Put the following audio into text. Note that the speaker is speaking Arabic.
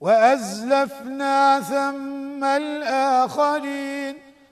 وأزلفنا ثم الآخرين